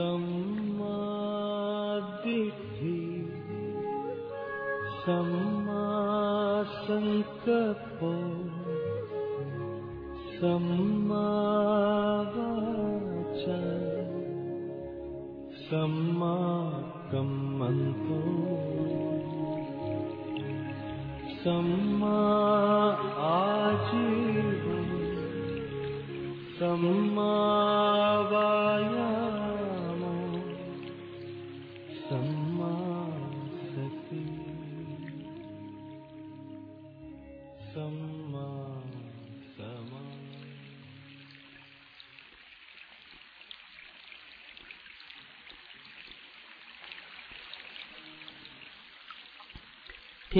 สั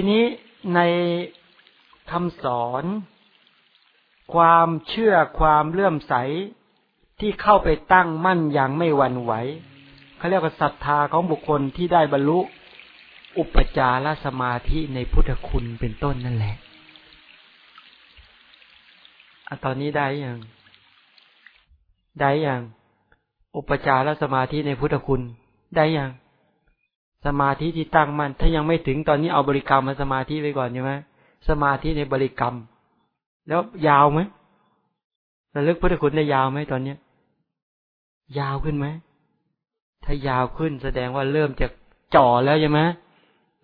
ทีนี้ในคำสอน ความเชื่อความเลื่อมใสที่เข้าไปตั้งมั่นอย่างไม่หวั่นไหวเขาเรียกว่าศรัทธาของบุคคลที่ได้บรรลุ อุปจารสมาธิในพุทธคุณเป็นต้นนั่นแหละอะตอนนี้ได้ยังได้ยังอุปจารสมาธิในพุทธคุณ ได้ยัง สมาธิที่ตั้งมัน่นถ้ายังไม่ถึงตอนนี้เอาบริกรรมมาสมาธิไว้ก่อนใช่ไหมสมาธิในบริกรรม แล้วยาวไหมระลึกพุทธคุณได้ยาวไหมตอนเนี้ย ยาวขึ้นไหมถ้ายาวขึ้นแสดงว่าเริ่มจะจ่อแล้วใช่ไหม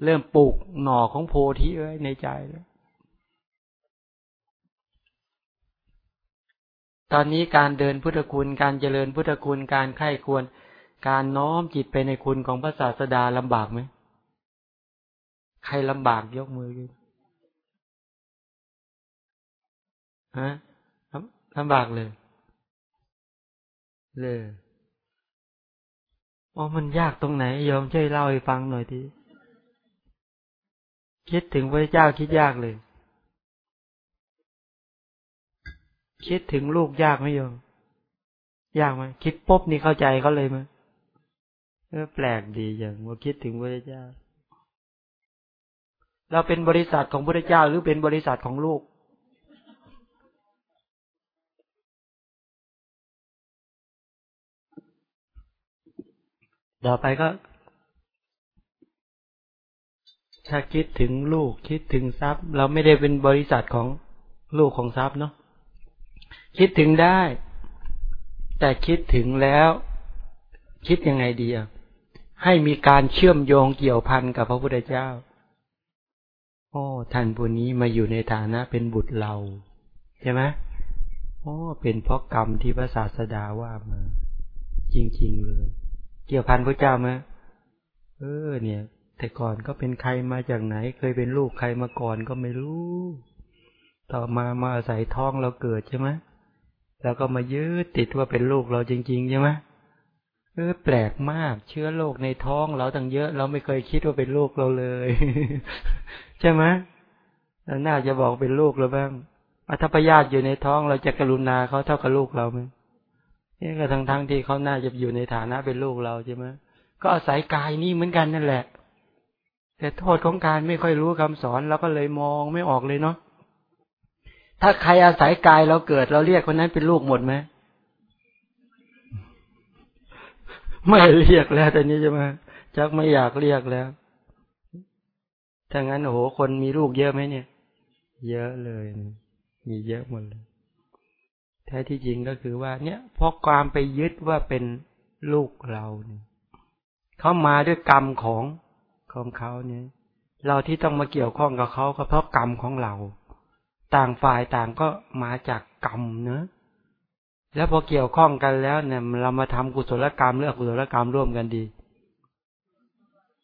เริ่มปลูกหน่อของโพธิไว้ในใจแล้วตอนนี้การเดินพุทธคุณ การเจริญพุทธคุณ การไข้ควร การน้อมจิตไปในคุณของพระศาสดาลำบากไหม ใครลำบากยกมือขึ้นฮะลำบากเลย เลยอ๋อมันยากตรงไหนยอมช่วยเล่าให้ฟังหน่อยทีคิดถึงพระเจ้าคิดยากเลย คิดถึงลูกยากไหมโยม ยากไหมคิดปุ๊บนี่เข้าใจเขาเลยไหม แปลกดีอย่างว่าคิดถึงพระเจ้า เราเป็นบริษัทของพระเจ้าหรือเป็นบริษัทของลูก ต่อไปก็ ถ้าคิดถึงลูกคิดถึงทรัพย์ เราไม่ได้เป็นบริษัทของลูกของทรัพย์เนาะคิดถึงได้ แต่คิดถึงแล้ว คิดยังไงดีอะ ให้มีการเชื่อมโยงเกี่ยวพันกับพระพุทธเจ้า โอ้ ท่านผู้นี้มาอยู่ในฐานะเป็นบุตรเรา ใช่ไหมโอ้ เป็นเพราะกรรมที่พระศาสดาว่ามา จริงๆเลย เกี่ยวพันพระเจ้าไหมเออ เนี่ย แต่ก่อนก็เป็นใครมาจากไหน เคยเป็นลูกใครมาก่อนก็ไม่รู้ ต่อมามาอาศัยท้องเราเกิดใช่ไหมแล้วก็มายึดติดว่าเป็นลูกเราจริงๆใช่ไหม เออแปลกมาก เชื้อโรคในท้องเราตั้งเยอะ เราไม่เคยคิดว่าเป็นลูกเราเลย ใช่ไหมเราน่าจะบอกเป็นลูกเราบ้างอัธพยาธิอยู่ในท้องเราจะกรุณาเขาเท่ากับลูกเราไหมนี่ก็ทั้งทั้งที่เขาน่าจะอยู่ในฐานะเป็นลูกเราใช่ไหมก็อาศัยกายนี่เหมือนกันนั่นแหละ แต่โทษของการไม่ค่อยรู้คำสอนเราก็เลยมองไม่ออกเลยเนาะถ้าใครอาศัยกายเราเกิดเราเรียกคนนั้นเป็นลูกหมดไหม ไม่เรียกแล้วแต่นี้จะมาจักไม่อยากเรียกแล้วถ้างั้นโอ้โหคนมีลูกเยอะไหมเนี่ย เยอะเลย มีเยอะหมดเลยแท้ที่จริงก็คือว่า เนี่ยเพราะความไปยึดว่าเป็นลูกเราเนี่ยเขามาด้วยกรรมของของเขาเนี่ย เราที่ต้องมาเกี่ยวข้องกับเขาก็เพราะกรรมของเรา ต่างฝ่ายต่างก็มาจากกรรมเนะ แล้วพอเกี่ยวข้องกันแล้วเนี่ยเรามาทำกุศลกรรมหรืออกุศลกรรมร่วมกันดี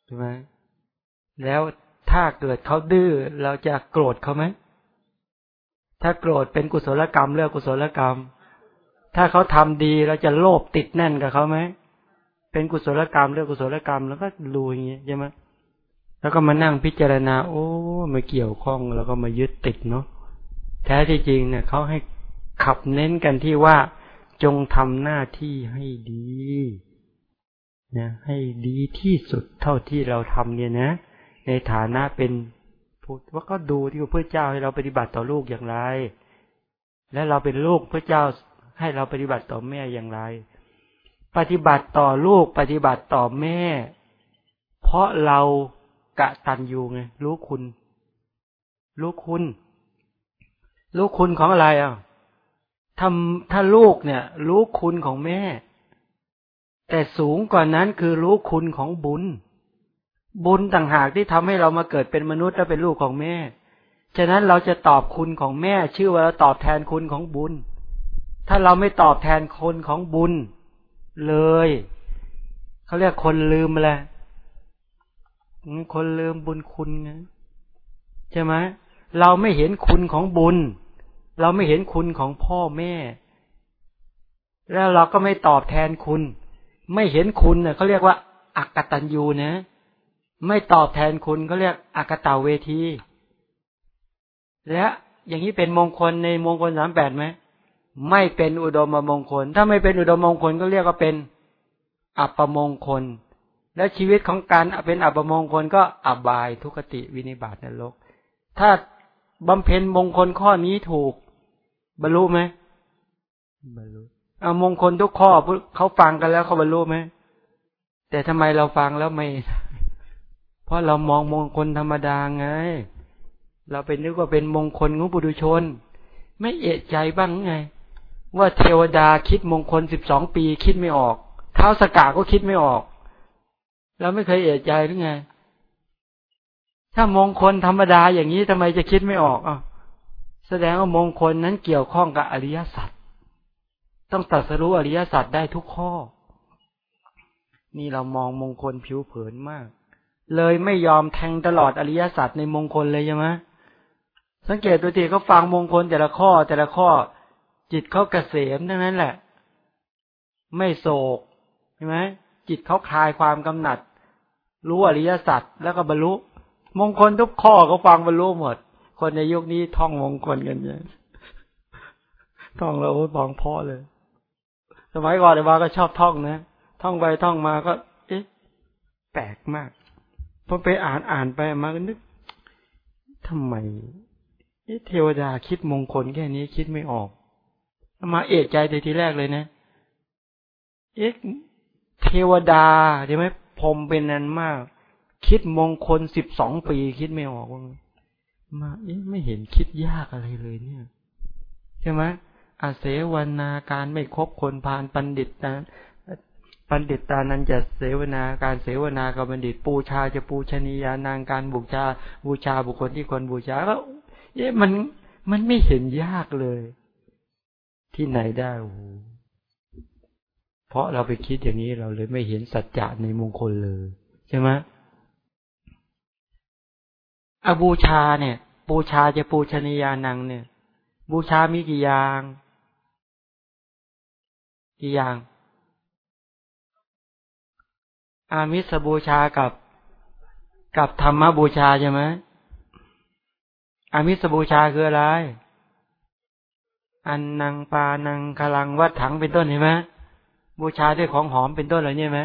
ใช่ไหมแล้วถ้าเกิดเขาดื้อเราจะโกรธเขาไหมถ้าโกรธเป็นกุศลกรรมเรื่องกุศลกรรม ถ้าเขาทำดีเราจะโลภติดแน่นกับเขาไหมเป็นกุศลกรรมเรื่องกุศลกรรมแล้วก็รู้อย่างเงี้ยใช่ไหมแล้วก็มานั่งพิจารณา โอ้มาเกี่ยวข้องแล้วก็มายึดติดเนาะแท้ที่จริงเนี่ยเขาให้ ขับเน้นกันที่ว่าจงทำหน้าที่ให้ดีนะให้ดีที่สุดเท่าที่เราทำเนี่ยนะ ในฐานะเป็นพูดว่าก็ดูที่พระเจ้าให้เราปฏิบัติต่อลูกอย่างไร และเราเป็นลูกพระเจ้าให้เราปฏิบัติต่อแม่อย่างไร ปฏิบัติต่อลูกปฏิบัติต่อแม่ เพราะเรากะตันอยู่ไงรู้คุณ รู้คุณ รู้คุณของอะไรอะ ทำถ้าลูกเนี่ย รู้คุณของแม่ แต่สูงกว่านั้นคือรู้คุณของบุญ บุญต่างหากที่ทำให้เรามาเกิดเป็นมนุษย์และเป็นลูกของแม่ ฉะนั้นเราจะตอบคุณของแม่ ชื่อว่าเราตอบแทนคุณของบุญ ถ้าเราไม่ตอบแทนคนของบุญ เลยเขาเรียกคนลืมอะไรคนลืมบุญคุณไงใช่ไหมเราไม่เห็นคุณของบุญ เราไม่เห็นคุณของพ่อแม่ แล้วเราก็ไม่ตอบแทนคุณ ไม่เห็นคุณเน่ยเขาเรียกว่าอักตันยูนะ ไม่ตอบแทนคุณเขาเรียกอักตาเวที และอย่างนี้เป็นมงคลในมงคลสามแปดไหมไม่เป็นอุดมมงคล ถ้าไม่เป็นอุดมมงคลก็เรียกว่าเป็นอัปมงคล และชีวิตของการเป็นอัปมงคลก็อบายทุกติวินิบาตนรก ถ้า บำเพ็ญมงคลข้อนี้ถูก บรรลุไหมบรรลุเอามงคลทุกข้อเขาฟังกันแล้วเขาบรรลุไหมแต่ทำไมเราฟังแล้วไม่ เพราะเรามองมงคลธรรมดาไง เราเป็นนึกว่าเป็นมงคลของบุรุชน ไม่เอะใจบ้างไง ว่าเทวดาคิดมงคลสิบสองปีคิดไม่ออก เท้าสกาก็คิดไม่ออก เราไม่เคยเอะใจหรือไง ถ้ามงคลธรรมดาอย่างนี้ทำไมจะคิดไม่ออกอะแสดงว่ามงคลนั้นเกี่ยวข้องกับอริยสัจต้องตัดสรู้อริยสัจได้ทุกข้อ นี่เรามองมงคลผิวเผินมาก เลยไม่ยอมแทงตลอดอริยสัจในมงคลเลยใช่ไหมสังเกตตัวทีเขาฟังมงคลแต่ละข้อแต่ละข้อ จิตเขาเกษมทั้งนั้นแหละ ไม่โศกใช่ไหมจิตเขาคลายความกำหนัด รู้อริยสัจแล้วก็บรรลุ มงคลทุกข้อเขาฟังบรรลุหมด คนในยุคนี้ท่องมงคลกันเยอะท่องแล้วฟังพ่อเลย สมัยก่อนเดี๋ยวว่าก็ชอบท่องนะ ท่องไปท่องมาก็ เอ๊ะแปลกมากพอไปอ่านอ่านไปมาก็นึกทำไมเทวดาคิดมงคลแค่นี้คิดไม่ออก มาเอกใจในทีแรกเลยนะ เอ๊ะเทวดาใช่ไหมพรมเป็นนั้นมาก คิดมงคลสิบสองปีคิดไม่ออกว่ามาเอ๊ะไม่เห็นคิดยากอะไรเลยเนี่ย ใช่ไหมอาเสวนาการไม่ครบคนพานปันดิตนะปันดิตตานั้นจะเสวนาการเสวนากับบัณฑิต ปูชาจะปูชนียานางการบูชาบูชาบุคคลที่คนบูชาก็เอ๊ะมันมันไม่เห็นยากเลย ที่ไหนได้โอ้เพราะเราไปคิดอย่างนี้เราเลยไม่เห็นสัจจะในมงคลเลย ใช่ไหม อบูชาเนี่ย บูชาจะปูชนียานังเนี่ย บูชามีกี่อย่าง กี่อย่าง อามิสบูชากับกับธรรมบูชาใช่ไหมอามิสบูชาคืออะไร อันนางปานังคลังวัดถังเป็นต้นเห็นไหมบูชาด้วยของหอมเป็นต้นอะไรเนี่ยไหม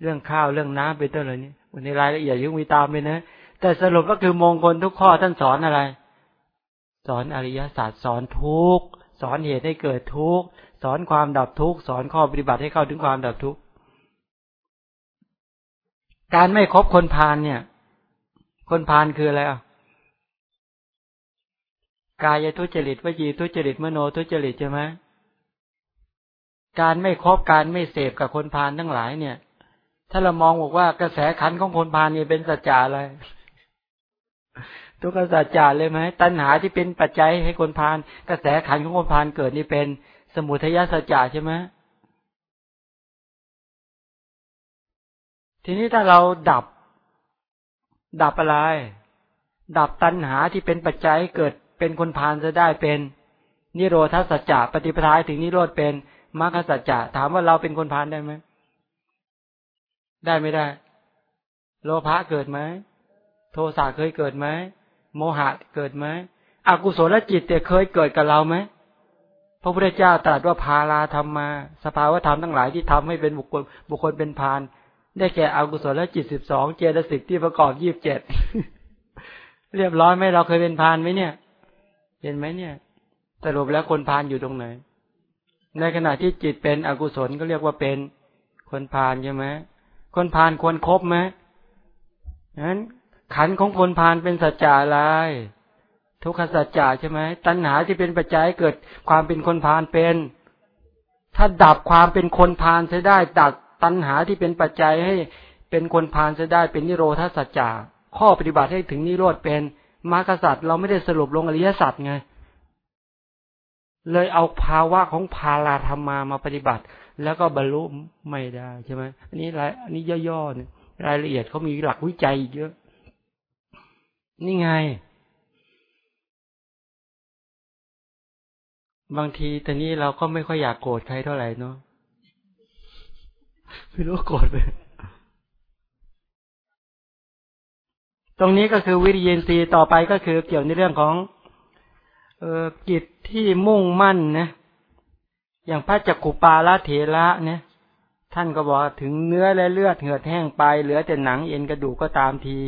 เรื่องข้าวเรื่องน้ำเป็นต้นอะไรนี้วันรายละเอียดยังมีตามไปนะ แต่สรุปก็คือมงคลทุกข้อท่านสอนอะไร สอนอริยศาสตร์สอนทุกสอนเหตุให้เกิดทุกสอนความดับทุกสอนข้อปฏิบัติให้เข้าถึงความดับทุกการไม่คบคนพาลเนี่ย คนพาลคืออะไรอะกายทุจริตวจีทุจริตมโนทุจริตใช่ไหมการไม่ครบการไม่เสพกับคนพาลทั้งหลายเนี่ย ถ้าเรามองบอกว่ากระแสขันของคนพาลเนี่ยเป็นสัจจะอะไร ทุกสัจจะเลยไหมตัณหาที่เป็นปัจจัยให้คนพาลกระแสขันของคนพาลเกิดนี่เป็นสมุทัยสัจจะใช่ไหมทีนี้ถ้าเราดับ ดับอะไร ดับตัณหาที่เป็นปัจจัยเกิดเป็นคนพานจะได้เป็น นิโรธาสัจจะปฏิปทาถึงนิโรธเป็นมรรคสัจจะถามว่าเราเป็นคนพานได้ไหมได้ไม่ได้ โลภะเกิดไหม โทสะเคยเกิดไหมโมหะเกิดไหมอกุศลจิตเนี่ยเคยเกิดกับเราไหมพระพุทธเจ้าตรัสว่าพาลาธรรมมา สภาวะธรรมทั้งหลายที่ทำให้เป็นบุคคลบุคคลเป็นพานได้แก่อกุศลจิตสิบสองเจตสิกที่ประกอบยี่บเจ็ดเรียบร้อยไหมเราเคยเป็นพานไหมเนี่ย เห็นไหมเนี่ยสรุปแล้วคนพานอยู่ตรงไหน ในขณะที่จิตเป็นอกุศลก็เรียกว่าเป็นคนพาลใช่ไหมคนพาลควรครบไหมนั้น ขันของคนพาลเป็นสัจจะอะไรทุกขสัจจะใช่ไหมตัณหาที่เป็นปัจจัยเกิดความเป็นคนพาลเป็น ถ้าดับความเป็นคนพาลจะได้ดับตัณหาที่เป็นปัจจัยให้เป็นคนพาลจะได้เป็นนิโรธาสัจจะข้อปฏิบัติให้ถึงนิโรธเป็นมรรคสัตว์เราไม่ได้สรุปลงอริยสัจไง เลยเอาภาวะของพาลาธรรมามาปฏิบัติ แล้วก็บรรลุไม่ได้ใช่ไหมอันนี้รายอันนี้ย่อๆเนี่ยรายละเอียดเขามีหลักวิจัยเยอะ นี่ไง บางทีตอนนี้เราก็ไม่ค่อยอยากโกรธใครเท่าไหร่เนาะไม่รู้โกรธไปตรงนี้ก็คือวิริยินทรีย์ต่อไปก็คือเกี่ยวในเรื่องของเออกิจที่มุ่งมั่นนะอย่างพระจักกุปาละเถระเนี่ย ท่านก็บอกถึงเนื้อและเลือดเหือดแห้งไป เหลือแต่หนังเอ็นกระดูกก็ตามที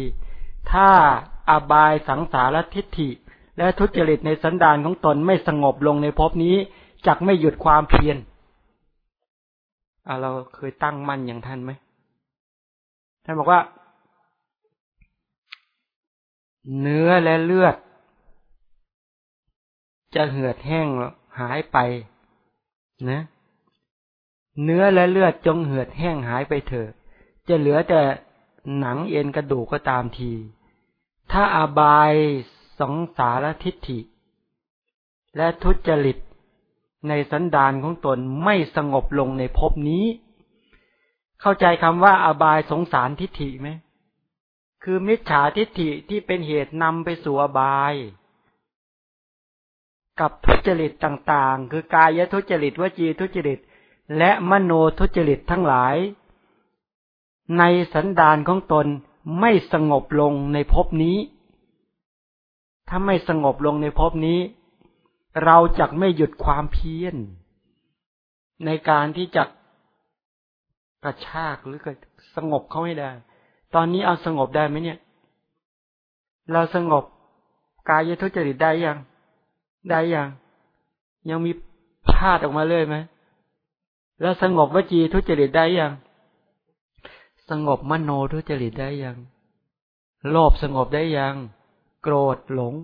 ถ้า อบายสังสารทิฏฐิ และทุจริตในสันดานของตนไม่สงบลงในภพนี้จักไม่หยุดความเพียรเราเคยตั้งมั่นอย่างท่านไหมท่านบอกว่า เนื้อและเลือด จะเหือดแห้งหายไป นะ เนื้อและเลือดจงเหือดแห้งหายไปเถอะจะเหลือแต่หนังเอ็นกระดูกก็ตามที ถ้าอาบายสงสารทิฏฐิ และทุจริตในสันดานของตนไม่สงบลงในภพนี้ เข้าใจคำว่าอบายสงสารทิฏฐิไหม คือมิจฉาทิฏฐิที่เป็นเหตุนำไปสู่อบาย กับทุจริตต่างๆ คือกายทุจริตวจีทุจริต และมโนทุจริตทั้งหลาย ในสันดานของตน ไม่สงบลงในภพนี้ ถ้าไม่สงบลงในภพนี้ เราจะไม่หยุดความเพียร ในการที่จะกระชากหรือกสงบเขาให้ได้ ตอนนี้เอาสงบได้ไหมเนี่ย เราสงบกายทุจริตได้ยัง ได้ยัง ยังมีพลาดออกมาเลยไหม แล้วสงบวจีทุจริตได้ยัง สงบมโนทุจริตได้ยัง โลภสงบได้ยัง โกรธหลง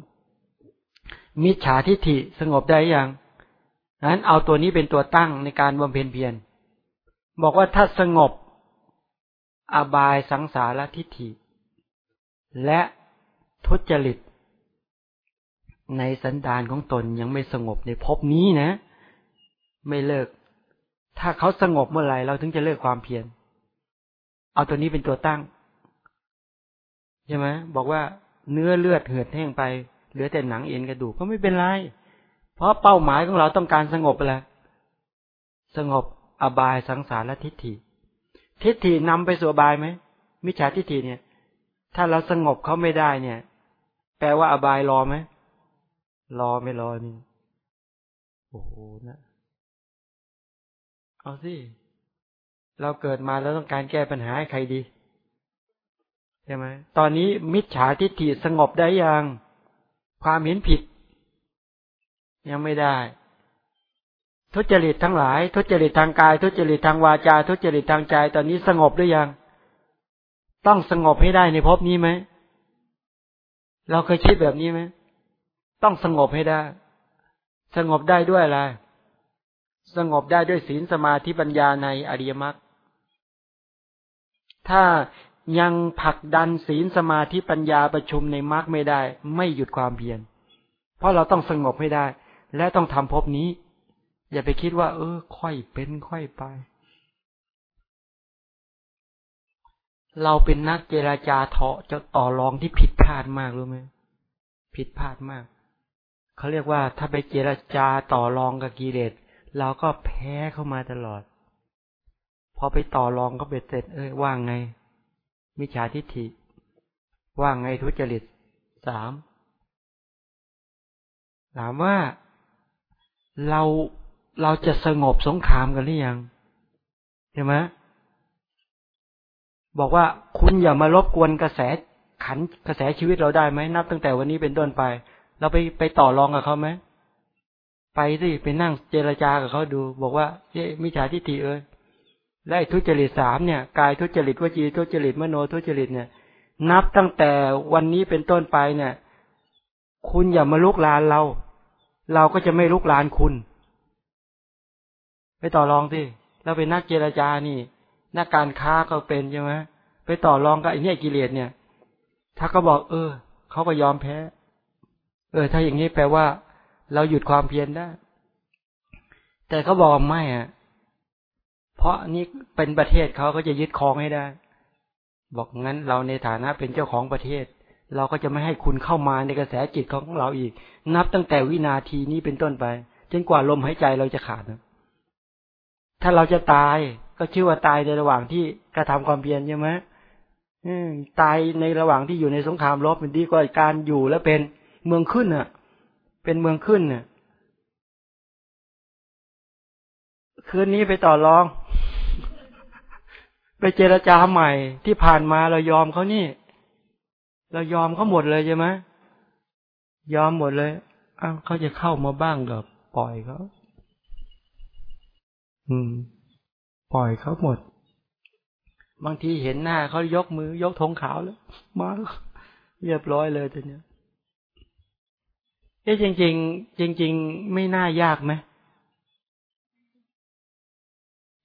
มิจฉาทิฏฐิสงบได้ยังนั้นเอาตัวนี้เป็นตัวตั้งในการบำเพ็ญเพียรบอกว่าถ้าสงบ อบายสังสารทิฏฐิ และทุจริต ในสันดานของตนยังไม่สงบในภพนี้นะ ไม่เลิก ถ้าเขาสงบเมื่อไหร่เราถึงจะเลิกความเพียร เอาตัวนี้เป็นตัวตั้งใช่ไหมบอกว่าเนื้อเลือดเหือดแห้งไป เหลือแต่หนังเอ็นกระดูกก็ไม่เป็นไร เพราะเป้าหมายของเราต้องการสงบแหละสงบอบายสังสารและทิฏฐิ ทิฏฐินำไปสู่อบายไหมมิจฉาทิฏฐิเนี่ย ถ้าเราสงบเขาไม่ได้เนี่ย แปลว่าอบายรอไหมรอไม่รอนี่โอ้โหนะ เอาสิ เราเกิดมาแล้วต้องการแก้ปัญหาให้ใครดีใช่ไหมตอนนี้มิจฉาทิฏฐิสงบได้ยัง ความเห็นผิด ยังไม่ได้ ทุจริตทั้งหลาย ทุจริตทางกาย ทุจริตทางวาจา ทุจริตทางใจ ตอนนี้สงบหรือยัง ต้องสงบให้ได้ในภพนี้ไหม เราเคยคิดแบบนี้ไหม ต้องสงบให้ได้ สงบได้ด้วยอะไร สงบได้ด้วยศีลสมาธิปัญญาในอริยมรรค ถ้ายังผลักดันศีลสมาธิปัญญาประชุมในมรรคไม่ได้ ไม่หยุดความเพียรเพราะเราต้องสงบให้ได้ และต้องทำภพนี้ อย่าไปคิดว่า เออ ค่อยเป็นค่อยไป เราเป็นนักเจราจาเถาะจะต่อรองที่ผิดพลาดมากรู้ไหมผิดพลาดมากเขาเรียกว่าถ้าไปเจราจาต่อรองกับกิเลสเราก็แพ้เข้ามาตลอด พอไปต่อรองก็เบ็ดเสร็จ เอ้ยว่างไง มิจฉาทิฏฐิ ว่างไงทุจริตสามถามว่าเราเราจะสงบสงครามกันหรือยังใช่ไหมบอกว่าคุณอย่ามารบกวนกระแสขันกระแสชีวิตเราได้ไหมนับตั้งแต่วันนี้เป็นต้นไป เราไปไปต่อรองกับเขาไหมไปสิไปนั่งเจรจากับเขาดู บอกว่าเอ๊มิจฉาทิฏฐิเอ้ย และทุจริตสามเนี่ยกายทุจริตวจีทุจริตมโนทุจริตเนี่ย นับตั้งแต่วันนี้เป็นต้นไปเนี่ย คุณอย่ามาลุกลานเรา เราก็จะไม่ลุกลานคุณ ไปต่อรองสิเราเป็นนักเจรจานี่นักการค้าก็เป็นใช่ไหมไปต่อรองกับไอ้นี่กิเลสเนี่ย ถ้าก็บอก เออเขาก็ยอมแพ้ เออ ถ้าอย่างนี้แปลว่า เราหยุดความเพียรได้ แต่เขาบอกไม่อะ เพราะนี่เป็นประเทศเขาก็จะยึดครองให้ได้ บอกงั้นเราในฐานะเป็นเจ้าของประเทศ เราก็จะไม่ให้คุณเข้ามาในกระแสจิตของเราอีก นับตั้งแต่วินาทีนี้เป็นต้นไปจนกว่าลมหายใจเราจะขาดนะถ้าเราจะตายก็ชื่อว่าตายในระหว่างที่กระทำความเพียรใช่ไหมตายในระหว่างที่อยู่ในสงครามรบมันดีกว่าการอยู่แล้วเป็นเมืองขึ้นอะ เป็นเมืองขึ้นเนี่ยคืนนี้ไปต่อรอง ไปเจรจาใหม่ที่ผ่านมาเรายอมเขานี่ เรายอมเขาหมดเลยใช่ไหมยอมหมดเลยอ้าวเขาจะเข้ามาบ้างกับปล่อยเขาอืม ปล่อยเขาหมด บางทีเห็นหน้าเขายกมือ ยกธงขาวแล้วมาเรียบร้อยเลยทีเนี้ยเอ๊ะจริงจริงจริง ๆ ไม่น่ายากไหม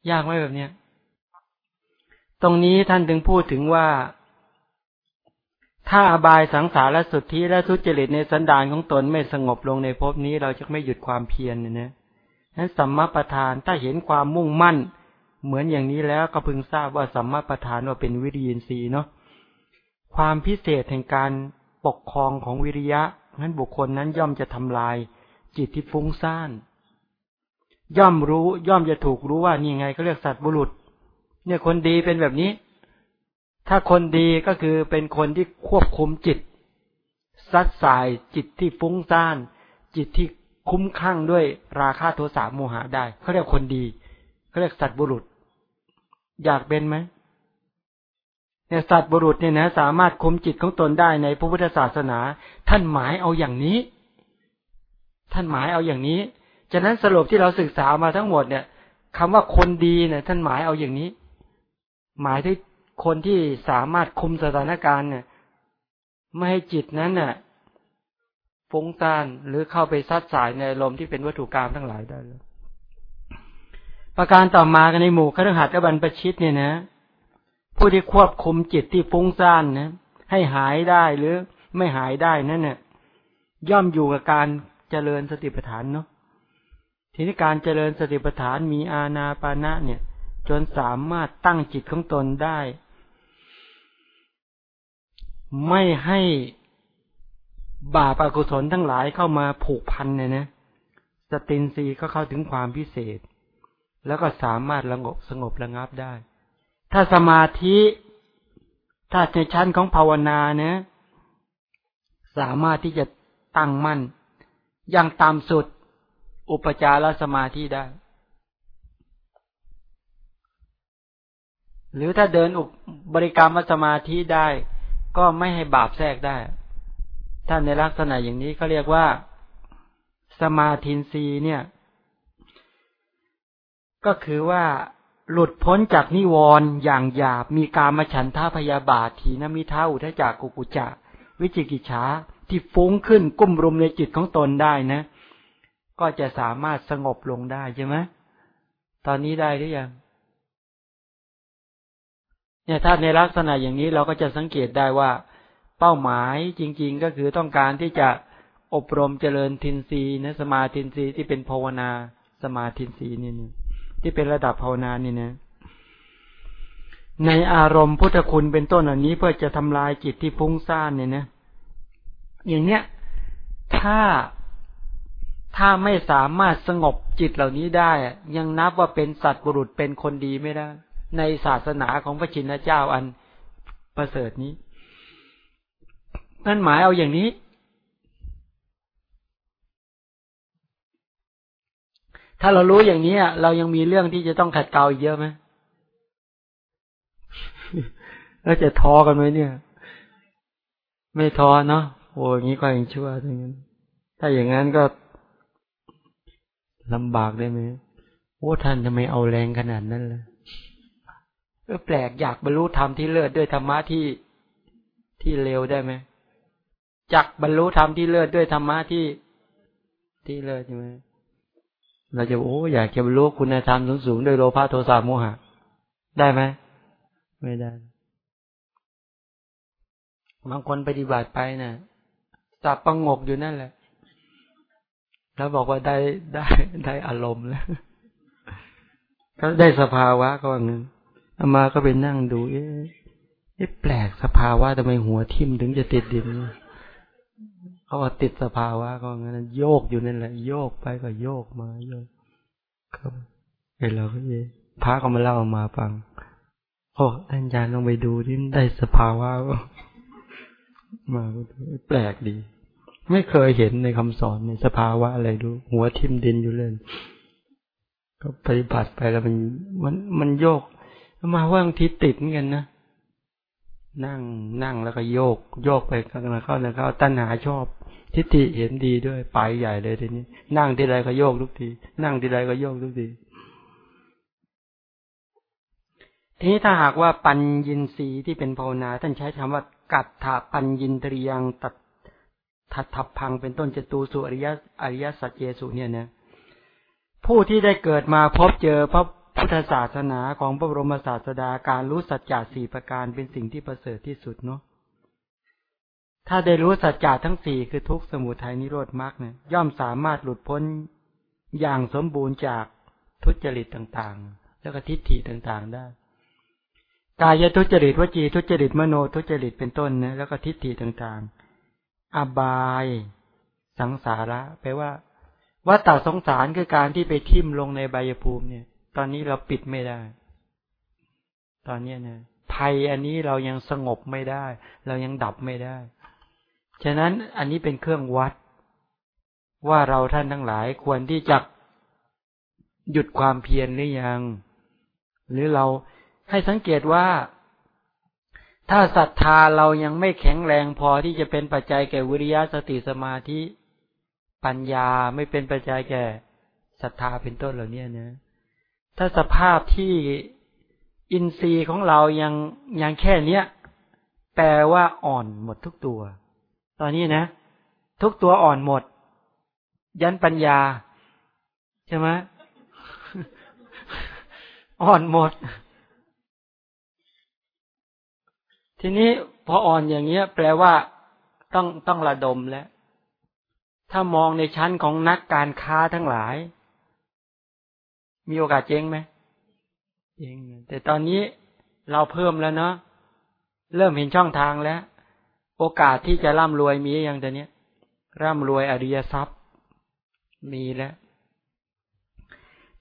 ยากไหมแบบเนี้ย ตรงนี้ท่านถึงพูดถึงว่า ถ้าอบายสังสารสุทธิและทุจริตในสันดานของตนไม่สงบลงในภพนี้เราจะไม่หยุดความเพียรเนี่ยนะนั้นสัมมาประธานถ้าเห็นความมุ่งมั่น เหมือนอย่างนี้แล้วก็พึงทราบว่าสัมมาประธานว่าเป็นวิริยินทรีย์เนาะความพิเศษแห่งการปกครองของวิริยะนั้นบุคคลนั้นย่อมจะทำลาย จิตที่ฟุ้งซ่าน ย่อมรู้ย่อมจะถูกรู้ว่านี่ไงเขาเรียกสัตว์บุรุษ เนี่ยคนดีเป็นแบบนี้ ถ้าคนดีก็คือเป็นคนที่ควบคุมจิต ซัดสายจิตที่ฟุ้งซ่าน จิตที่คุ้มข้างด้วยราคาโทสะโมหะได้เขาเรียกคนดีเขาเรียกสัตว์บุรุษ อยากเป็นไหมเนี่ยสัตว์บุรุษเนี่ยนะสามารถคุมจิตของตนได้ในพระพุทธศาสนา ท่านหมายเอาอย่างนี้ ท่านหมายเอาอย่างนี้ ฉะนั้นสรุปที่เราศึกษามาทั้งหมดเนี่ยคำว่าคนดีเนี่ยท่านหมายเอาอย่างนี้ หมายถึงคนที่สามารถคุมสถานการณ์เนี่ยไม่ให้จิตนั้นน่ะฟุ้งซ่านหรือเข้าไปซัดสายในลมที่เป็นวัตถุกรรมทั้งหลายได้เลยประการต่อมากันในหมู่ครหัสและบรรพชิตเนี่ยนะ ผู้ที่ควบคุมจิตที่ฟุ้งซ่านนะให้หายได้หรือไม่หายได้นั่นเนี่ยย่อมอยู่กับการเจริญสติปัฏฐานเนาะทีนี้การเจริญสติปัฏฐานมีอาณาปานะเนี่ย จนสามารถตั้งจิตของตนได้ ไม่ให้บาปอากุศลทั้งหลายเข้ามาผูกพันเนี่ยนะสตินรีก็เข้าถึงความพิเศษ แล้วก็สามารถระงบสงบระงับได้ ถ้าสมาธิถ้าในชั้นของภาวนาเนะสามารถที่จะตั้งมั่นอย่างตามสุด อุปจารสมาธิได้ หรือถ้าเดินอุบบริกรรมสมาธิได้ ก็ไม่ให้บาปแทรกได้ ท่านในลักษณะอย่างนี้เขาเรียกว่า สมาธินรีเนี่ย ก็คือว่าหลุดพ้นจากนิวรณ์อย่างหยาบมีการมาฉันท่าพยาบาททีนมิท้าอุทจักกุกุจะวิจิกิจฉาที่ฟุ้งขึ้นกุ้มรุมในจิตของตนได้นะ ก็จะสามารถสงบลงได้ใช่ไหมตอนนี้ได้หรือยัง เนี่ยถ้าในลักษณะอย่างนี้เราก็จะสังเกตได้ว่า เป้าหมายจริง ๆ ก็คือต้องการที่จะอบรมเจริญทินรีนะสมาทินรีที่เป็นภาวนาสมาทินรีนี่นที่เป็นระดับภาวนานี่นะ ในอารมณ์พุทธคุณเป็นต้นอันนี้เพื่อจะทำลายจิตที่ฟุ้งซ่านเนี่ยนะ อย่างเนี้ย ถ้าถ้าไม่สามารถสงบจิตเหล่านี้ได้ ยังนับว่าเป็นสัตว์บุรุษเป็นคนดีไม่ได้ ในศาสนาของพระชินเจ้าอันประเสริฐนี้ นั่นหมายเอาอย่างนี้ ถ้าเรารู้อย่างนี้เรายังมีเรื่องที่จะต้องขัดเกลาอีกเยอะไหมแล้วจะท้อกันไหมเนี่ย ไม่ท้อเนาะโอ้ยงี้ก็ยังชั่วอย่างนั้นถ้าอย่างนั้นก็ลำบากได้ไหมโอ้ท่านทำไมเอาแรงขนาดนั้นล่ะ เออแปลกอยากบรรลุธรรมที่เลิศด้วยธรรมะที่ที่เร็วได้ไหมจักบรรลุธรรมที่เลิศด้วยธรรมะที่ที่เลิศใช่ไหมเราจะโอ้อยากจะบรรลุคุณธรรมสูงสูงด้วยโลภะโทสะโมหะ ได้ไหมไม่ได้บางคนปฏิบัติไปนะ่ะสับประงกอยู่นั่นแหละ แล้วบอกว่าได้ได้ได้อารมณ์แล้วก็ได้สภาวะก็ว่างั้น อามาก็ไปนั่งดู เอ๊ะแปลกสภาวะทำไมหัวทิ่มถึงจะติดดินเขาว่าติดสภาวะก็งั้นโยกอยู่นั่นแหละ โยกไปก็โยกมาโยกครับเห็นเราก็เยพระก็มาเล่ามาฟังโอ้ท่านอาจารย์ลองไปดูที่ได้สภาวะมาแปลกดี ไม่เคยเห็นในคำสอนในสภาวะอะไรดู หัวทิ่มดินอยู่เลย ก็ปฏิบัติไปแล้วมันมันมันโยก มาว่าบางทีติดเหมือนกันนะนั่งนั่งแล้วก็โยก โยกไปข้างหน้าเข้าหน้าเข้าตัณหาชอบ ทิฏฐิเห็นดีด้วยไปใหญ่เลยทีนี้ นั่งทีไรก็โยกทุกที นั่งทีไรก็โยกทุกทีทีนี้ถ้าหากว่าปัญญินรีที่เป็นภาวนา ท่านใช้คำว่า กัตถาปัญญินตรียังตัดทัดทับพังเป็นต้นจตูสุอริยอริยสัจเจสุเนี่ยนะผู้ที่ได้เกิดมาพบเจอพระ พุทธศาสนาของพระบรมศาสดาการรู้สัจจะสี่ประการเป็นสิ่งที่ประเสริฐที่สุดเนาะถ้าได้รู้สัจจะทั้งสี่คือทุกสมุทัยนิโรธมรรคเนี่ยย่อมสามารถหลุดพ้นอย่างสมบูรณ์จากทุจริตต่างๆ แล้วก็ทิฏฐิต่างๆได้ กายทุจริตวจีทุจริตมโนทุจริตเป็นต้นนะแล้วก็ทิฏฐิต่างๆ อบาย สังสาระแปลว่าว่าตัดสงสารคือการที่ไปทิ่มลงในใบภูมิเนี่ย ตอนนี้เราปิดไม่ได้ ตอนนี้นะภัยอันนี้เรายังสงบไม่ได้ เรายังดับไม่ได้ ฉะนั้นอันนี้เป็นเครื่องวัด ว่าเราท่านทั้งหลายควรที่จะหยุดความเพียรหรือยัง หรือเราให้สังเกตว่า ถ้าศรัทธาเรายังไม่แข็งแรงพอที่จะเป็นปัจจัยแก่วิริยะสติสมาธิ ปัญญาไม่เป็นปัจจัยแก่ศรัทธาเป็นต้นเหล่านี้นะ ถ้าสภาพที่อินทรีย์ของเรายังยังแค่เนี้ย แปลว่าอ่อนหมดทุกตัว ตอนนี้นะ ทุกตัวอ่อนหมด ยันปัญญา ใช่ไหมอ่อนหมด ทีนี้พออ่อนอย่างเงี้ย แปลว่า ต้องต้องระดมแล้ว ถ้ามองในชั้นของนักการค้าทั้งหลาย มีโอกาสเจ๊งไหมเจ๊งแต่ตอนนี้เราเพิ่มแล้วเนาะเริ่มเห็นช่องทางแล้ว โอกาสที่จะร่ำรวยมีอย่างตอนนี้ร่ำรวยอริยทรัพย์ มีแล้ว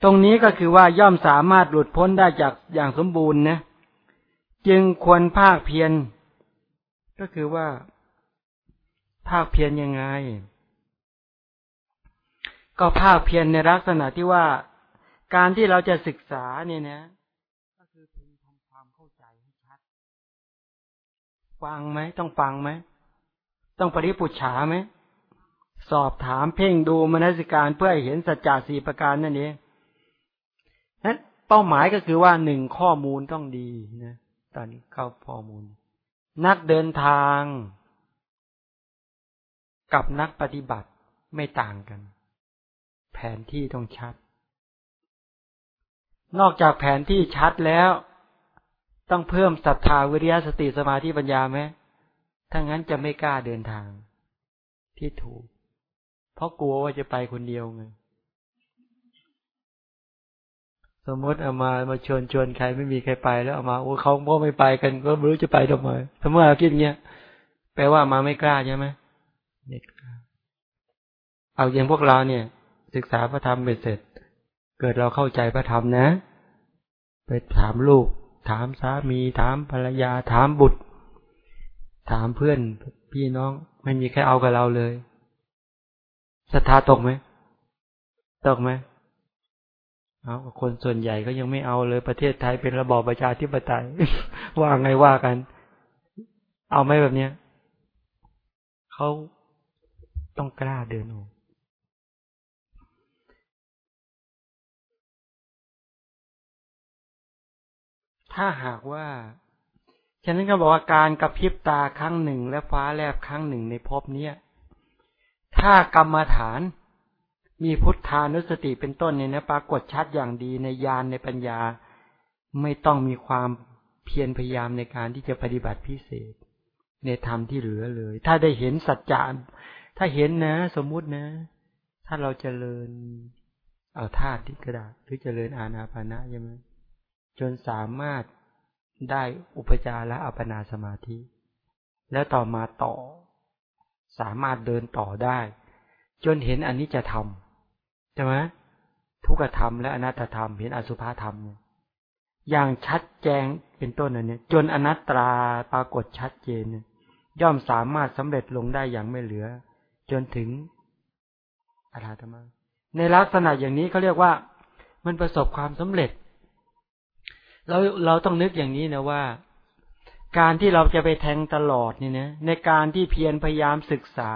ตรงนี้ก็คือว่าย่อมสามารถหลุดพ้นได้จากอย่างสมบูรณ์นะ จึงควรภาคเพียรก็คือว่า ภาคเพียรยังไง ก็ภาคเพียรในลักษณะที่ว่า การที่เราจะศึกษาเนี่ยนะ ก็คือพึงทำความเข้าใจให้ชัด ฟังไหม ต้องฟังไหม ต้องปริปุจฉาไหม สอบถามเพ่งดูมนสิการเพื่อให้เห็นสัจจะสี่ประการนั่นเองนั้นเป้าหมายก็คือว่าหนึ่งข้อมูลต้องดีนะตอนนี้เข้าข้อมูล นักเดินทาง กับนักปฏิบัติไม่ต่างกัน แผนที่ต้องชัด นอกจากแผนที่ชัดแล้ว ต้องเพิ่มศรัทธาวิริยะสติสมาธิปัญญาไหมถ้างั้นจะไม่กล้าเดินทาง ที่ถูก เพราะกลัวว่าจะไปคนเดียวไงสมมติเอามามาชวนชวนใครไม่มีใครไปแล้วเอามาโอ้เขาพ่อไม่ไปกันก็ไม่รู้จะไปทำไมถ้าเมื่อคิดเงี้ยแปลว่ามาไม่กล้าใช่ไหมไม่กล้าเอาอย่างพวกเราเนี่ย ศึกษาพระธรรมไปเสร็จ เกิดเราเข้าใจพระธรรมนะ ไปถามลูก ถามสามี ถามภรรยา ถามบุตร ถามเพื่อนพี่น้อง ไม่มีใครเอากับเราเลยศรัทธาตกไหมตกไหมเอาคนส่วนใหญ่ก็ยังไม่เอาเลยประเทศไทยเป็นระบอบประชาธิปไตย ว่าไงว่ากัน เอาไหมแบบเนี้ยเขาต้องกล้าเดินออก ถ้าหากว่า ฉะนั้นก็บอกว่าการกระพริบตาครั้งหนึ่ง และฟ้าแลบครั้งหนึ่งในภพเนี้ย ถ้ากรรมฐาน มีพุทธานุสติเป็นต้นเนี่ยนะปรากฏชัดอย่างดีในญาณในปัญญา ไม่ต้องมีความเพียรพยายามในการที่จะปฏิบัติพิเศษ ในธรรมที่เหลือเลย ถ้าได้เห็นสัจจะถ้าเห็นนะ สมมุตินะ ถ้าเราจเจริญเอาธาตุที่กระดาษหรือเจริญอาณาปานะใช่ไหม จนสามารถได้อุปจาระอัปนาสมาธิ แล้วต่อมาต่อ สามารถเดินต่อได้ จนเห็นอันนี้จะทำใช่ไหมทุกธรรมและอนัตธรรมเห็นอสุภธรรมเนี่ยอย่างชัดแจงเป็นต้นอันนี้จนอนัตตาปรากฏชัดเจนย่อมสามารถสำเร็จลงได้อย่างไม่เหลือ จนถึงอาราธรรมในลักษณะอย่างนี้เขาเรียกว่า มันประสบความสำเร็จ เราเราต้องนึกอย่างนี้นะว่า การที่เราจะไปแทงตลอดนี่นะในการที่เพียรพยายามศึกษา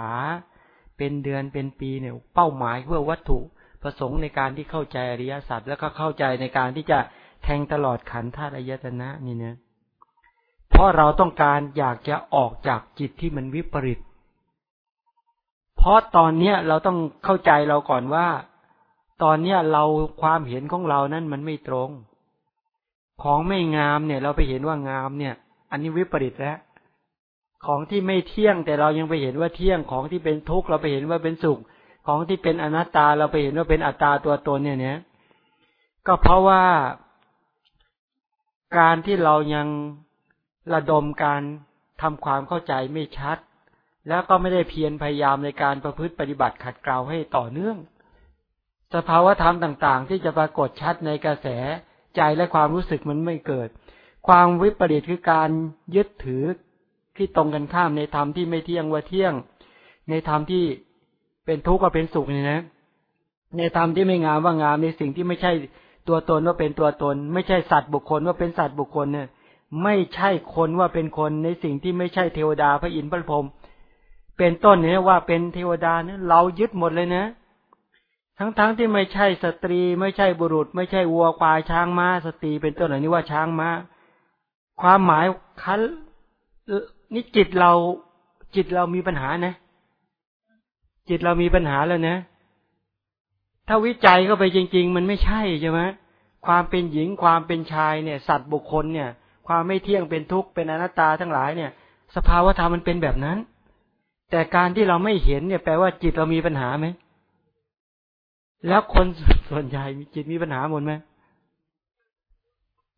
เป็นเดือนเป็นปีเนี่ย เป้าหมายเพื่อวัตถุประสงค์ในการที่เข้าใจอริยสัจแล้วก็เข้าใจในการที่จะแทงตลอดขันธาตุอายตนะนี่นะเพราะเราต้องการอยากจะออกจากจิตที่มันวิปริต เพราะตอนเนี้ยเราต้องเข้าใจเราก่อนว่า ตอนเนี้ยเราความเห็นของเรานั้นมันไม่ตรง ของไม่งามเนี่ย เราไปเห็นว่างามเนี่ย อันนี้วิปริตแล้วของที่ไม่เที่ยงแต่เรายังไปเห็นว่าเที่ยงของที่เป็นทุกข์เราไปเห็นว่าเป็นสุข ของที่เป็นอนัตตาเราไปเห็นว่าเป็นอัตตาตัวตนเนี่ยเนี่ยก็เพราะว่าการที่เรายังระดมการทำความเข้าใจไม่ชัด แล้วก็ไม่ได้เพียรพยายามในการประพฤติปฏิบัติขัดเกลาให้ต่อเนื่อง สภาวะธรรมต่าง ๆ ที่จะปรากฏชัดในกระแส ใจและความรู้สึกมันไม่เกิด ความวิปริตคือการยึดถือที่ตรงกันข้ามในธรรมที่ไม่เที่ยงว่าเที่ยง ในธรรมที่เป็นทุกข์ก็เป็นสุขนี่นะ ในธรรมที่ไม่งามว่างามในสิ่งที่ไม่ใช่ตัวตนว่าเป็นตัวตน ไม่ใช่สัตว์บุคคลว่าเป็นสัตว์บุคคลเนี่ยไม่ใช่คนว่าเป็นคนในสิ่งที่ไม่ใช่เทวดาพระอินทร์พระพรหมเป็นต้นเนี่ยว่าเป็นเทวดาเนี่ยเรายึดหมดเลยนะ ทั้งๆทที่ไม่ใช่สตรี ไม่ใช่บุรุษ ไม่ใช่วัวควายช้างม้า สตรีเป็นต้นเหล่านี้ว่าช้างม้า ความหมายคันนี่จิตเราจิตเรามีปัญหานะ จิตเรามีปัญหาแล้วนะ ถ้าวิจัยเข้าไปจริง ๆ มันไม่ใช่ใช่ไหมความเป็นหญิงความเป็นชายเนี่ย สัตว์บุคคลเนี่ย ความไม่เที่ยงเป็นทุกข์เป็นอนัตตาทั้งหลายเนี่ย สภาวธรรมมันเป็นแบบนั้น แต่การที่เราไม่เห็นเนี่ยแปลว่าจิตเรามีปัญหาไหม แล้วคนส่วนใหญ่มีจิตมีปัญหาหมดไหม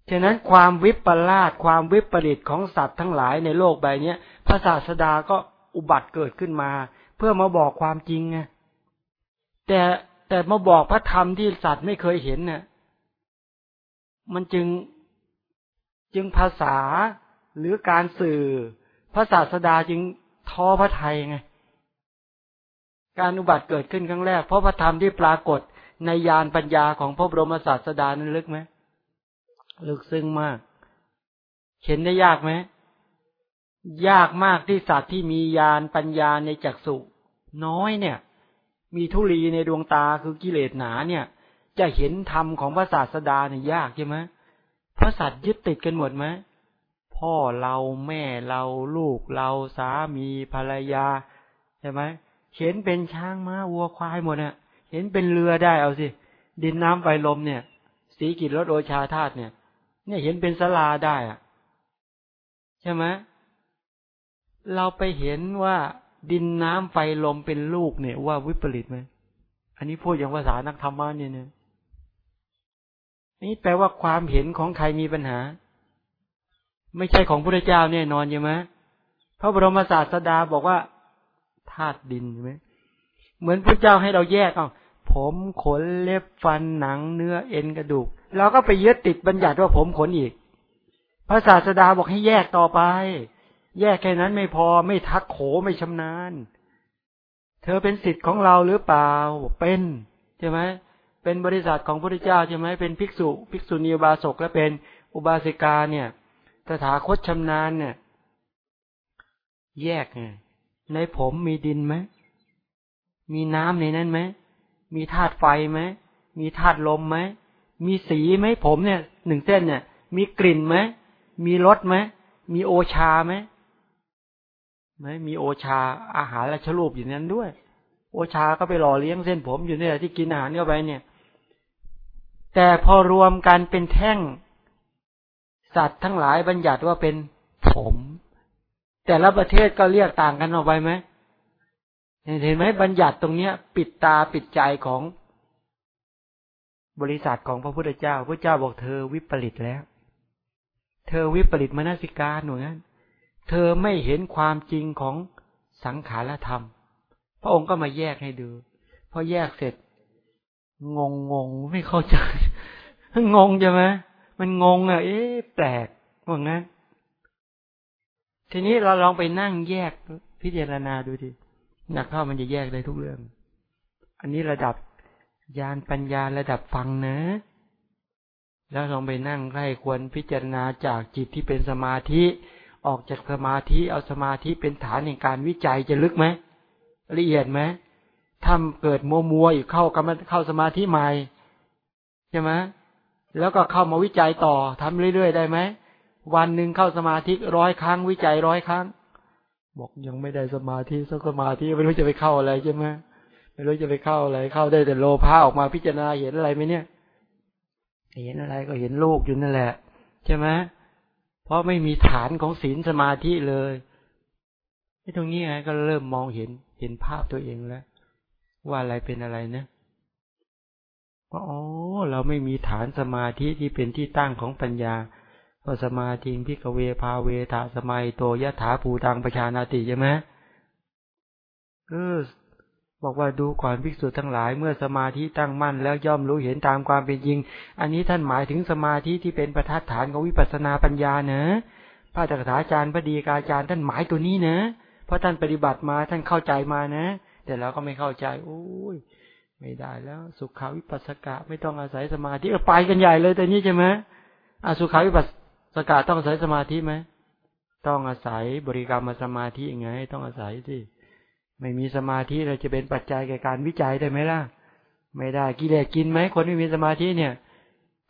ฉะนั้นความวิปลาสความวิปริตของสัตว์ทั้งหลายในโลกใบนี้พระศาสดาก็อุบัติเกิดขึ้นมา เพื่อมาบอกความจริงไงแต่แต่มาบอกพระธรรมที่สัตว์ไม่เคยเห็นเนี่ยมันจึงจึงภาษาหรือการสื่อพระศาสดาจึงท้อพระไทยไง การอุบัติเกิดขึ้นครั้งแรก เพราะพระธรรมที่ปรากฏในยานปัญญาของพระบรมศาสดานั้นลึกไหมลึกซึ้งมาก เห็นได้ยากไหมยากมากที่สัตว์ที่มียานปัญญาในจักสุน้อยเนี่ย มีทุลีในดวงตาคือกิเลสหนาเนี่ย จะเห็นธรรมของพระศาสดาเนี่ยยากใช่ไหมพระสัตว์ยึดติดกันหมดไหมพ่อเราแม่เราลูกเราสามีภรรยาใช่ไหม เห็นเป็นช้างม้าวัวควายหมดเนี่ยเห็นเป็นเรือได้เอาสิ ดินน้ำไฟลมเนี่ย สีกิจรถโอชาธาตุเนี่ย เนี่ยเห็นเป็นสลาได้อะใช่ไหมเราไปเห็นว่าดินน้ำไฟลมเป็นลูกเนี่ยว่าวิปริตไหมอันนี้พูดอย่างภาษานักธรรมะเนี่ยเนี่ยนี่แปลว่าความเห็นของใครมีปัญหา ไม่ใช่ของพระเจ้าแน่นอนใช่ไหมพระบรมศาสดาบอกว่าาตุดินใช่ไหมเหมือนพระเจ้าให้เราแยกเอาผมขนเล็บฟันหนังเนื้อเอ็นกระดูกเราก็ไปยึดติดบัญญัติว่าผมขนอีกพระศาสดาบอกให้แยกต่อไป แยกแค่นั้นไม่พอไม่ทักโขไม่ชำนาญ เธอเป็นสิทธิ์ของเราหรือเปล่าเป็นใช่ไหมเป็นบริษัทของพระเจ้าใช่ไหมเป็นภิกษุ ภิกษุณีอุบาสกและเป็นอุบาสิกาเนี่ยตถาคตชำนาญเนี่ย แยกไง ในผมมีดินไหม มีน้ำในนั้นไหม มีธาตุไฟไหม มีธาตุลมไหม มีสีไหมผมเนี่ยหนึ่งเส้นเนี่ย มีกลิ่นไหม มีรสไหม มีโอชาไหมไหมมีโอชาอาหารและชรูปอยู่นั้นด้วย โอชาก็ไปหล่อเลี้ยงเส้นผมอยู่เนี่ยที่กินอาหารเข้าไปเนี่ย แต่พอรวมกันเป็นแท่ง สัตว์ทั้งหลายบัญญัติว่าเป็นผม แต่ละประเทศก็เรียกต่างกันออกไปไหมเห็นไหมบัญญัติตรงเนี้ย ปิดตาปิดใจของบริษัทของพระพุทธเจ้าพระเจ้าบอกเธอวิปริตแล้ว เธอวิปริตมนสิกาหนูนั้นเธอไม่เห็นความจริงของสังขารธรรม พระองค์ก็มาแยกให้ดูพอแยกเสร็จ งงงงไม่เข้าใจงงใช่ไหมมันงงอะ เอ๊ะแปลกว่างั้น ทีนี้เราลองไปนั่งแยกพิจารณาดูทีหนักเข้ามันจะแยกได้ทุกเรื่อง อันนี้ระดับญาณปัญญาระดับฟังนะ แล้วลองไปนั่งใกล้ควรพิจารณาจากจิตที่เป็นสมาธิ ออกจากสมาธิเอาสมาธิเป็นฐานในการวิจัยจะลึกไหมละเอียดไหมถ้าเกิดมัวมัวอีกเข้ากรรมเข้าสมาธิใหม่ใช่ไหมแล้วก็เข้ามาวิจัยต่อทำเรื่อยๆได้ไหม วันหนึ่งเข้าสมาธิร้อยครั้งวิจัยร้อยครั้ง บอกยังไม่ได้สมาธิสักสมาธิไม่รู้จะไปเข้าอะไรใช่ไหมไม่รู้จะไปเข้าอะไรเข้าได้แต่โลภะออกมาพิจารณาเห็นอะไรไหมเนี่ย เห็นอะไรก็เห็นลูกอยู่นั่นแหละ ใช่ไหมเพราะไม่มีฐานของศีลสมาธิเลยไอ้ตรงนี้ไงก็เริ่มมองเห็นเห็นภาพตัวเองแล้ว ว่าอะไรเป็นอะไรนะว่าอ๋อเราไม่มีฐานสมาธิที่เป็นที่ตั้งของปัญญา พอสมาธิพิกเวพาเวทาสมัยโตยะถาภูตังประชานาติใช่ไหมเออบอกว่าดูก่อนภิกษุทั้งหลายเมื่อสมาธิตั้งมั่นแล้วย่อมรู้เห็นตามความเป็นจริง อันนี้ท่านหมายถึงสมาธิที่เป็นประทัดฐานของวิปัสสนาปัญญาเนะพระจักถาจารย์พระดีกาจารย์ท่านหมายตัวนี้นะ เพราะท่านปฏิบัติมาท่านเข้าใจมานะ แต่เราก็ไม่เข้าใจโอ้ยไม่ได้แล้ว สุขาวิปัสสกะไม่ต้องอาศัยสมาธิไปกันใหญ่เลยแต่นี้ใช่ไหมอาสุขาวิปัส สกะต้องอาศัยสมาธิไหมต้องอาศัยบริกรรมสมาธิยังไง ต้องอาศัยที่ไม่มีสมาธิเราจะเป็นปัจจัยแก่การวิจัยได้ไหมล่ะ ไม่ได้กิเลสกินไหมคนไม่มีสมาธิเนี่ย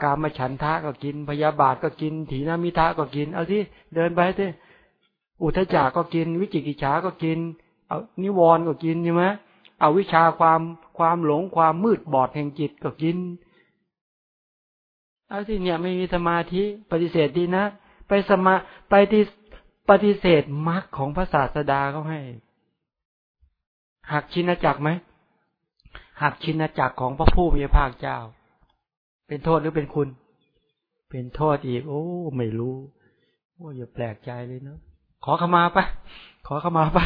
กามฉันทะก็กินพยาบาทก็กิน ถีนามิทะก็กิน เอาที่เดินไปที่อุทจักก็กิน วิจิกิจฉาก็กิน เอานิวรณ์ก็กินใช่ไหมเอาวิชาความความหลงความมืดบอดแห่งจิตก็กิน เอาที่เนี่ยไม่มีสมาธิปฏิเสธดีนะไปสมาไปที่ปฏิเสธมรรคของพระศาสดาเขาให้หักชินจักไหมหักชินจักของพระผู้มีพระภาคเจ้า เป็นโทษหรือเป็นคุณ เป็นโทษอีก โอ้ ไม่รู้โอ้อย่าแปลกใจเลยเนาะขอขมาไปขอขมาไป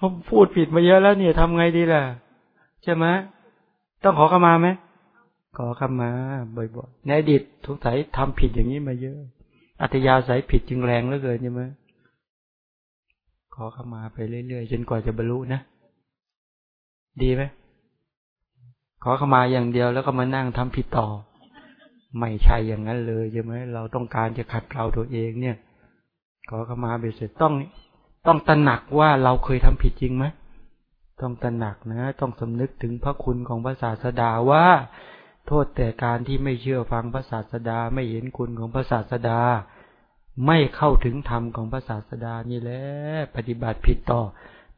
ผมพูดผิดมาเยอะแล้วเนี่ยทำไงดีล่ะ ใช่ไหมต้องขอขมาไหม ขอขมาบ่อยๆในอดีตทุกสายทำผิดอย่างนี้มาเยอะ อัตยาสายผิดจึงแรงเหลือเกินใช่ไหมขอขามาไปเรื่อยๆจนกว่าจะบรรลุนะดีไหมขอขามาอย่างเดียวแล้วก็มานั่งทำผิดต่อ ไม่ใช่อย่างนั้นเลยใช่ไหมเราต้องการจะขัดเกลาตัวเองเนี่ย ขอขามาเบเสร็จต้องต้องตระหนักว่าเราเคยทำผิดจริงไหมต้องตระหนักนะ ต้องสำนึกถึงพระคุณของพระศาสดาว่า โทษแต่การที่ไม่เชื่อฟังพระศาสดาไม่เห็นคุณของพระศาสดา ไม่เข้าถึงธรรมของพระศาสดานี่แหละปฏิบัติผิดต่อ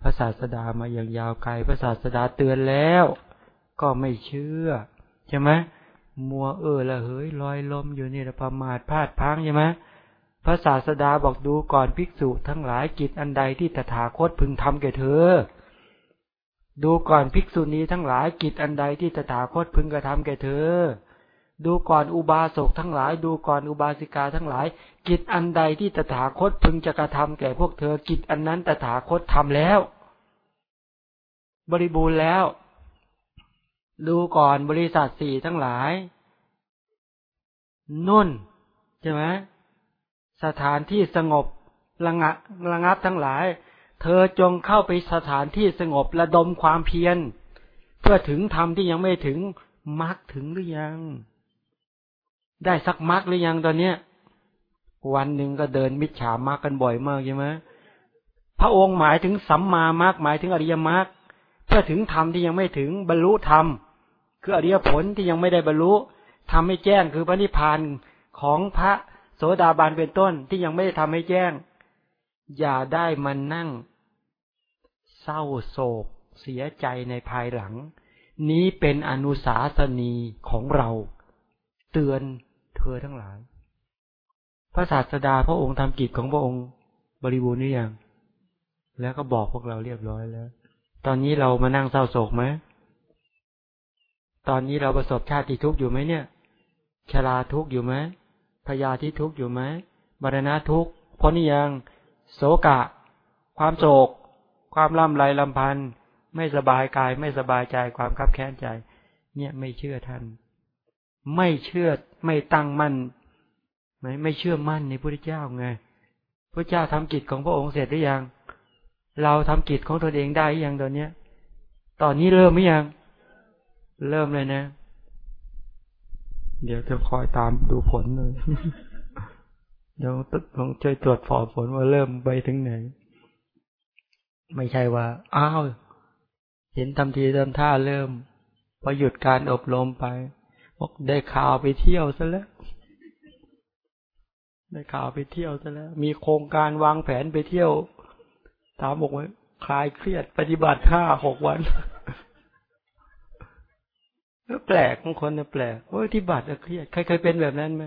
พระศาสดามาอย่างยาวไกลพระศาสดาเตือนแล้ว ก็ไม่เชื่อใช่ไหมมัวเออละเฮ้ยลอยลมอยู่นี่ละประมาทพลาดพังใช่ไหมพระศาสดาบอกดูก่อนภิกษุทั้งหลายกิจอันใดที่ตถาคตพึงทำแก่เธอ ดูก่อนภิกษุนี้ทั้งหลายกิจอันใดที่ตถาคตพึงกระทำแก่เธอ ดูก่อนอุบาสกทั้งหลาย ดูก่อนอุบาสิกาทั้งหลาย กิจอันใดที่ตถาคตพึงจะกระทำแก่พวกเธอ กิจอันนั้นตถาคตทำแล้ว บริบูรณ์แล้ว ดูก่อนบริษัทสี่ทั้งหลาย นุ่นใช่ไหมสถานที่สงบระงับระงับทั้งหลาย เธอจงเข้าไปสถานที่สงบระดมความเพียร เพื่อถึงธรรมที่ยังไม่ถึงมรรคถึงหรือยัง ได้สักมรรคหรือยังตอนเนี้ย วันหนึ่งก็เดินมิจฉามรรคกันบ่อยมากใช่ไหมพระองค์หมายถึงสัมมามรรคหมายถึงอริยมรรคเพื่อถึงธรรมที่ยังไม่ถึงบรรลุธรรม คืออริยผลที่ยังไม่ได้บรรลุทำให้แจ้งคือพระนิพพานของพระโสดาบันเป็นต้นที่ยังไม่ได้ทำให้แจ้ง อย่าได้มันนั่ง เศร้าโศก เสียใจในภายหลัง นี้เป็นอนุสาสนีของเรา เตือนเธอทั้งหลาย พระศาสดาพระองค์ทำกิจของพระองค์บริบูรณ์หรือยังแล้วก็บอกพวกเราเรียบร้อยแล้ว ตอนนี้เรามานั่งเศร้าโศกไหมตอนนี้เราประสบชาติทุกข์อยู่ไหมเนี่ย ชราทุกข์อยู่ไหมพยาธิทุกข์อยู่ไหมบรณะทุกข์เพราะนี่ยัง โศกะ ความโศก ความล่ำไรลำพันธ์ไม่สบายกายไม่สบายใจความคับแค้นใจ เนี่ยไม่เชื่อท่าน ไม่เชื่อไม่ตั้งมั่นไม่ไม่เชื่อมั่นในพระเจ้าไงพระเจ้าทำกิจของพระองค์เสร็จหรือยัง เราทำกิจของตนเองได้หรือยังตอนเนี้ย ตอนนี้เริ่มไหมยัง เริ่มเลยนะ เดี๋ยวจะคอยตามดูผลเลย เดี๋ยวลองช่วยตรวจสอบผลว่าเริ่มไปถึงไหน ไม่ใช่ว่า อ้าว เห็นทำทีทำท่าเริ่ม พอหยุดการอบรมไปบอกได้ข่าวไปเที่ยวซะแล้วได้ข่าวไปเที่ยวซะแล้ว มีโครงการวางแผนไปเที่ยว ถามบอกว่าคลายเครียดปฏิบัติห้าหกวันแปลกบางคนเนี่ยแปลกว่าปฏิบัติเครียดใครเคยเป็นแบบนั้นไหม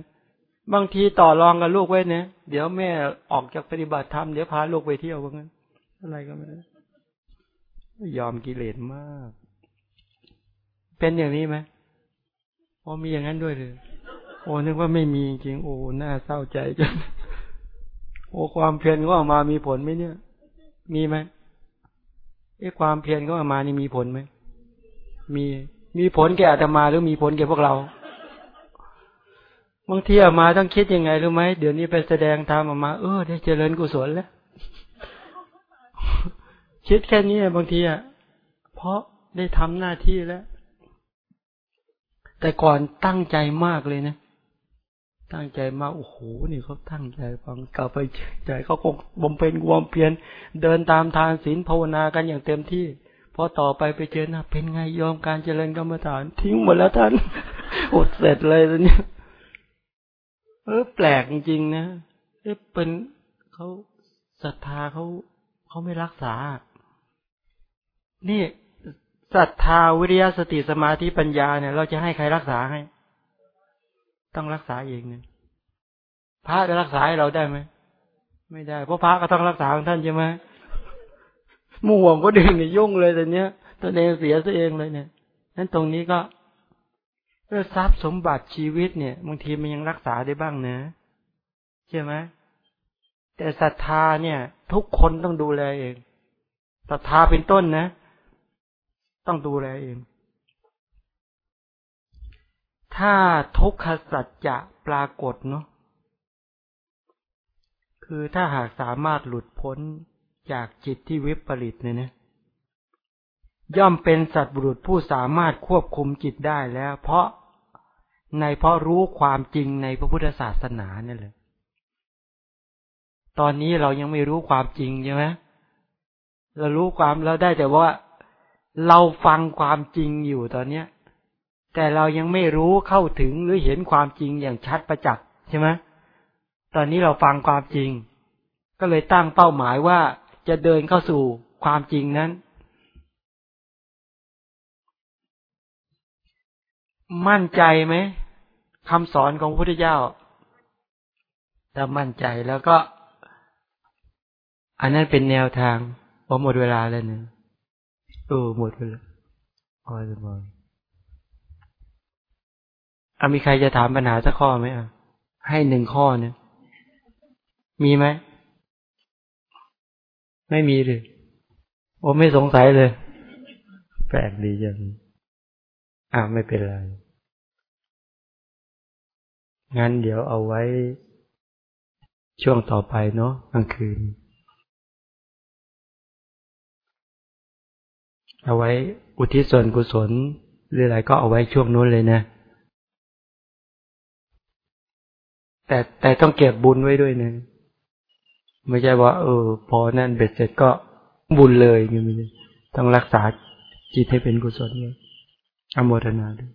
บางทีต่อรองกับลูกไว้เนี่ยเดี๋ยวแม่ออกจากปฏิบัติธรรมเดี๋ยวพาลูกไปเที่ยวว่างั้น อะไรก็ไม่ได้ยอมกิเลสมาก เป็นอย่างนี้ไหมพอมีอย่างนั้นด้วยเลยโอ้นึกว่าไม่มีจริงโอ้น่าเศร้าใจจังโอ้ความเพียรก็ออกมามีผลไหมเนี่ย มีไหมไอ้ความเพียรก็ออกมานี่มีผลไหมมีมีผลแก่อาตมาหรือมีผลแก่พวกเรา บางทีอามาต้องคิดยังไงรู้ไหมเดี๋ยวนี้ไปแสดงธรรมออกมาเออได้เจริญกุศลแล้ว คิดแค่นี้บางทีอะเพราะได้ทำหน้าที่แล้ว แต่ก่อนตั้งใจมากเลยนะตั้งใจมากโอ้โหนี่เขาตั้งใจฟังกลับไปใจเขาคงบำเพ็ญความเพียรเดินตามทางศีลภาวนากันอย่างเต็มที่พอต่อไปไปเจอนะเป็นไงยอมการเจริญกรรมฐาน ทิ้งหมดแล้วท่านอดเสร็จเลยตอนนี้ เออ แปลกจริงๆนะเอ๊ะเป็นเขาศรัทธาเขาเขาไม่รักษา นี่ศรัทธาวิริยะสติสมาธิปัญญาเนี่ย เราจะให้ใครรักษาให้ ต้องรักษาเองเนี่ยพระจะรักษาให้เราได้ไหมไม่ได้ เพราะพระก็ต้องรักษาของท่านใช่ไหมมู่ห่วงก็ดึงเนี่ยยุ่งเลยแต่เนี้ยตัวเองเสียซะเองเลยเนี่ยนั้นตรงนี้ก็ เออทรัพย์สมบัติชีวิตเนี่ยบางทีมันยังรักษาได้บ้างนะใช่ไหมแต่ศรัทธาเนี่ย ทุกคนต้องดูแลเองศรัทธาเป็นต้นนะ ต้องดูแลเอง ถ้าทุกขสัจจะปรากฏเนาะคือถ้าหากสามารถหลุดพ้นจากจิตที่วิปริตเนี่ยนะย่อมเป็นสัตว์บุรุษผู้สามารถควบคุมจิตได้แล้ว เพราะ ในเพราะรู้ความจริงในพระพุทธศาสนาเนี่ยเลย ตอนนี้เรายังไม่รู้ความจริงใช่ไหมเรารู้ความเราได้แต่ว่าเราฟังความจริงอยู่ตอนเนี้ย แต่เรายังไม่รู้เข้าถึงหรือเห็นความจริงอย่างชัดประจักษ์ใช่ไหมตอนนี้เราฟังความจริง ก็เลยตั้งเป้าหมายว่าจะเดินเข้าสู่ความจริงนั้น มั่นใจไหม คำสอนของพระพุทธเจ้าถ้ามั่นใจแล้วก็ อันนั้นเป็นแนวทางพอหมดเวลาแล้วเนี่ยเออหมดเวลาพอจะบอกอามีใครจะถามปัญหาสักข้อไหมอะ ให้หนึ่งข้อเนี่ย มีไหม ไม่มีเลย โอ้ไม่สงสัยเลย แปลกดีจังอ่าไม่เป็นไร งั้นเดี๋ยวเอาไว้ช่วงต่อไปเนาะกลางคืน เอาไว้อุทิศส่วนกุศลหรืออะไรก็เอาไว้ช่วงนู้นเลยนะ แต่แต่ต้องเก็บบุญไว้ด้วยนะไม่ใช่ว่า เออ พอนั่นเบ็ดเสร็จก็บุญเลยอย่างนี้ต้องรักษาจิตให้เป็นกุศลเนี่ยอโมทนาด้วย